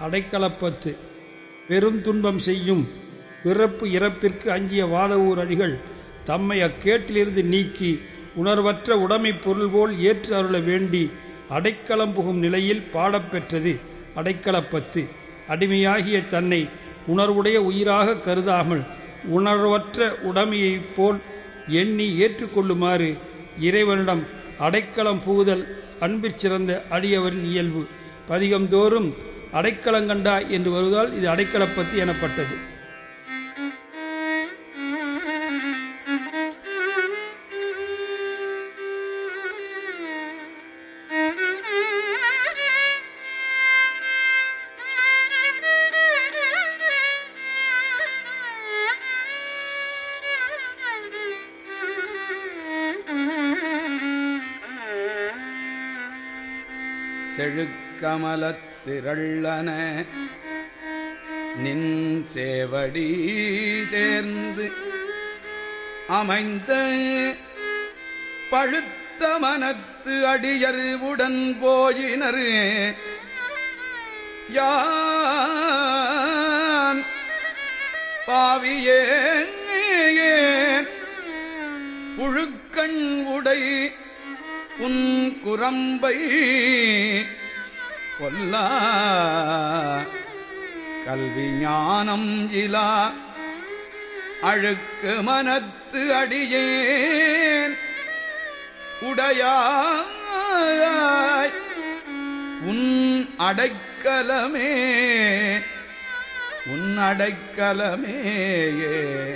அடைக்கலப்பத்து. பெரும் துன்பம் செய்யும் பிறப்பு இறப்பிற்கு அஞ்சிய வாதவூர் அடிகள் தம்மை அக்கேட்டிலிருந்து நீக்கி உணர்வற்ற உடைமை பொருள் போல் ஏற்று அருள வேண்டி அடைக்கலம் புகும் நிலையில் பாடப்பெற்றது அடைக்கலப்பத்து. அடிமையாகிய தன்னை உணர்வுடைய உயிராக கருதாமல் உணர்வற்ற உடமையைப் போல் எண்ணி ஏற்றுக்கொள்ளுமாறு இறைவனிடம் அடைக்கலம் புகுதல் அன்பிற் சிறந்த அடியவரின் இயல்பு. பதிகம்தோறும் அடைக்கலங்கண்டா என்று வருவதால் இது அடைக்கலப்பத்தி எனப்பட்டது. திரள்ளன. நின் சேவடி சேர்ந்து அமைந்த பழுத்த மனத்து அடியர் போயினர். யான் பாவியேன் புழுக்கண் உடை உன் குரம்பை கொல்ல. கல்வி ஞானம் இலா. அழுக்கு மனத்து அடியேன். உடையாய். உன் அடைக்கலமே. உன் அடைக்கலமேயே.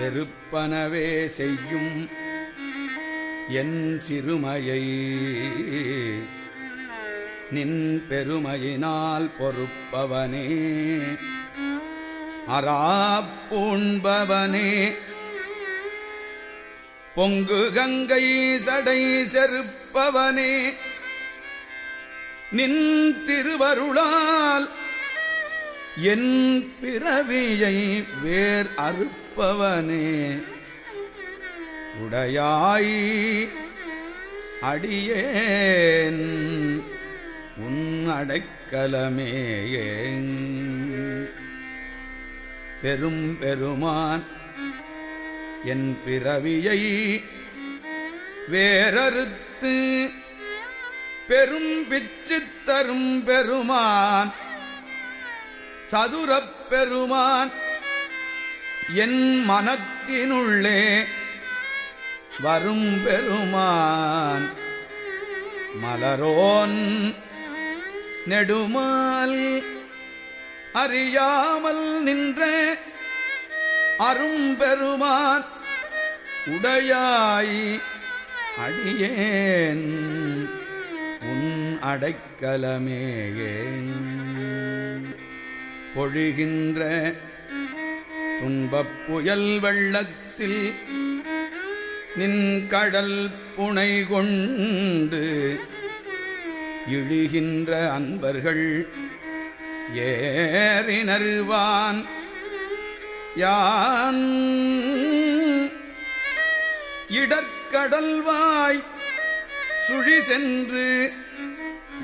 வெறுப்பனவே செய்யும் என் சிறுமையை. நின் பெருமையினால் பொறுப்பவனே. அராப்பூண்பவனே பொங்கு கங்கை சடை செருப்பவனே. நின் திருவருளால் என் பிறவியை வேர் அறுப்பவனே. உடையாய் அடியேன். உன் அடைக்கலமேயே பெரும் பெருமான் என் பிறவியை வேறறுத்து பெரும் பிச்சு தரும் பெருமான் சதுரப் பெருமான் என் மனத்தினுள்ளே வரும் பெருமான் மலரோன் நெடுமால் அறியாமல் நின்ற அரும்பெருமான் உடையாய் அடியேன் உன் அடைக்கலமேயே. பொழிகின்ற துன்பப் புயல் வெள்ளத்தில் நின் கடல் புனை கொண்டு இழிகின்ற அன்பர்கள் ஏறினருவான். யான் இடற்கடல்வாய் சுழி சென்று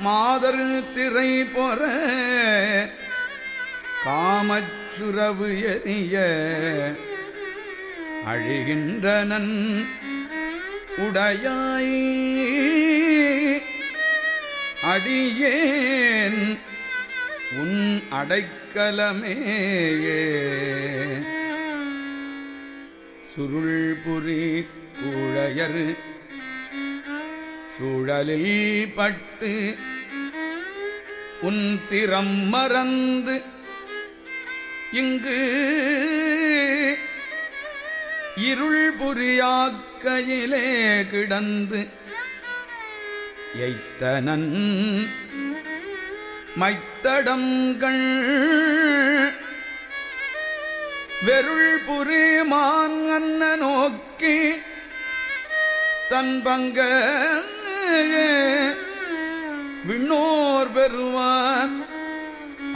மாதர் திரை பொற காமச்சுரவு எரிய அழிகின்றனன். உடையாய் அடியேன். உன் அடைக்கலமேயே. சுருள்புரி கூழையர் சூழலில் பட்டு உன் திறம் மறந்து இங்கு இருள் புரியாக்கையிலே கிடந்து எய்த்தனன் மைத்தடங்கள் வெருள் புரி மான் அன்ன நோக்கி தன் பங்க விண்ணோர் பெறுவான்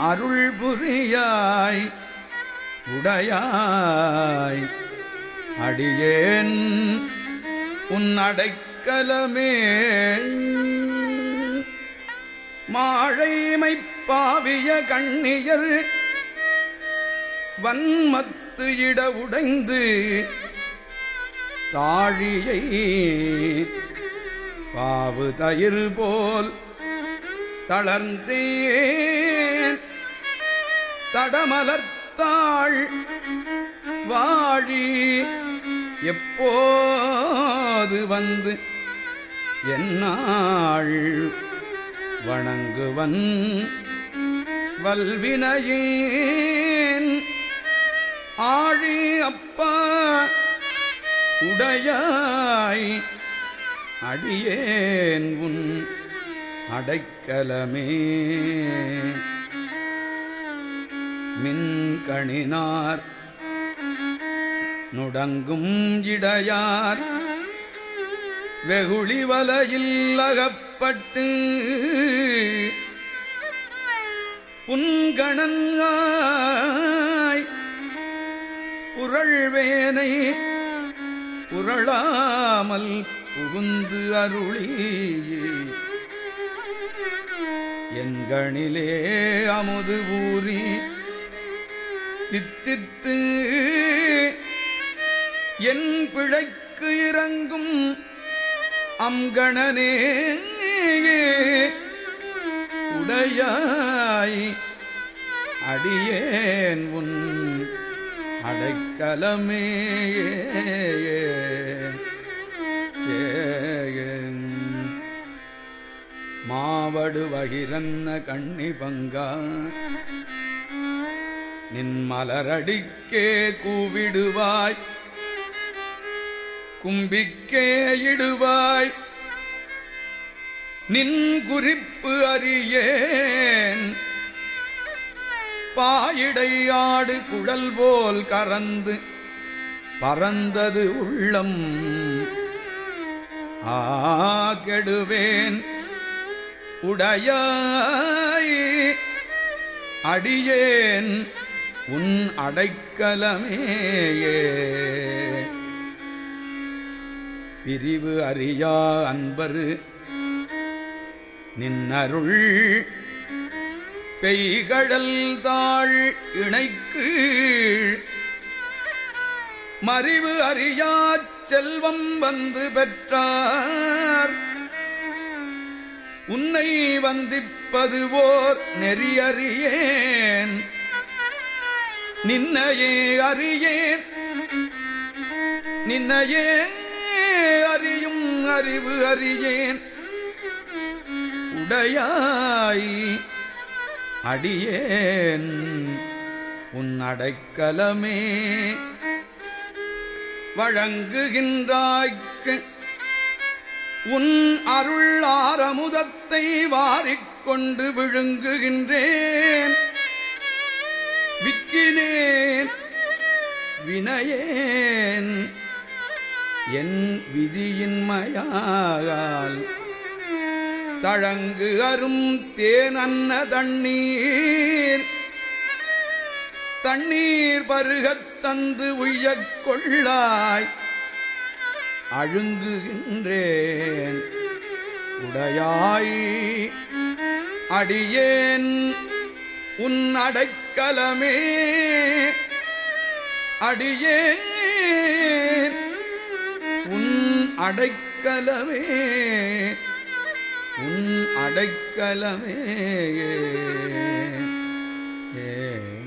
அருள் புரியாய் உடையாய் அடியேன் உன் அடைக்க கலமே. மாழைமைப்பாவிய கண்ணியர் வன்மத்து இட உடைந்து தாழியை பாவு தயிர் போல் தளர்ந்தேன். தடமலர்த்தாள் வாழி எப்போது வந்து என்னாள் வணங்குவன்? வல்வினையேன் ஆழி அப்பா உடையாய் அடியேன் உன் அடைக்கலமே. மின்கணினார் நுடங்கும் இடையார். வெகுளி வலையில் அகப்பட்டு புன்கணங்காய். புரள்வேனை புரளாமல் புகுந்து அருளி எண்கணிலே அமுது ஊறி தித்தித் பிழைக்கு இறங்கும் அம்கணனே உடையாய் அடியேன் உன் அடைக்கலமே. மாவடு வகிரன்ன கண்ணி பங்கா நின் மலரடிக்கே கூவிடுவாய். கும்பிக்கே இடுவாய். நின் குறிப்பு அறியேன். பாயிடையாடு குழல் போல் கறந்து பறந்தது உள்ளம். ஆ கெடுவேன். உடையாய் அடியேன். உன் அடைக்கலமேயே. பிரிவு அறியா அன்பரு. நின்னருள் பெய்கடல் தாழ் இணைக்கு. மறிவு அறியா செல்வம் வந்து பெற்றார். உன்னை வந்திப்பதுவோர் நெறியறியேன். நின்னையே அறியேன். நின்னையே அறிவு அறியேன். உடையாய் அடியேன். உன் அடைக்கலமே வழங்குகின்றாய்க்கு. உன் அருள் ஆரமுதத்தை வாரிக்கொண்டு விழுங்குகின்றேன். விக்கினேன் வினையேன். என் விதியின்மையால் தழங்கு அரும் தேனன்ன தண்ணீர். தண்ணீர் பருகத் தந்து உய்யக் கொள்ளாய். அழுங்குகின்றேன். உடையாய். அடியேன். உன் அடைக்கலமே. அடியேன். அடைக்கலமே உன் அடைக்கலமே. ஏ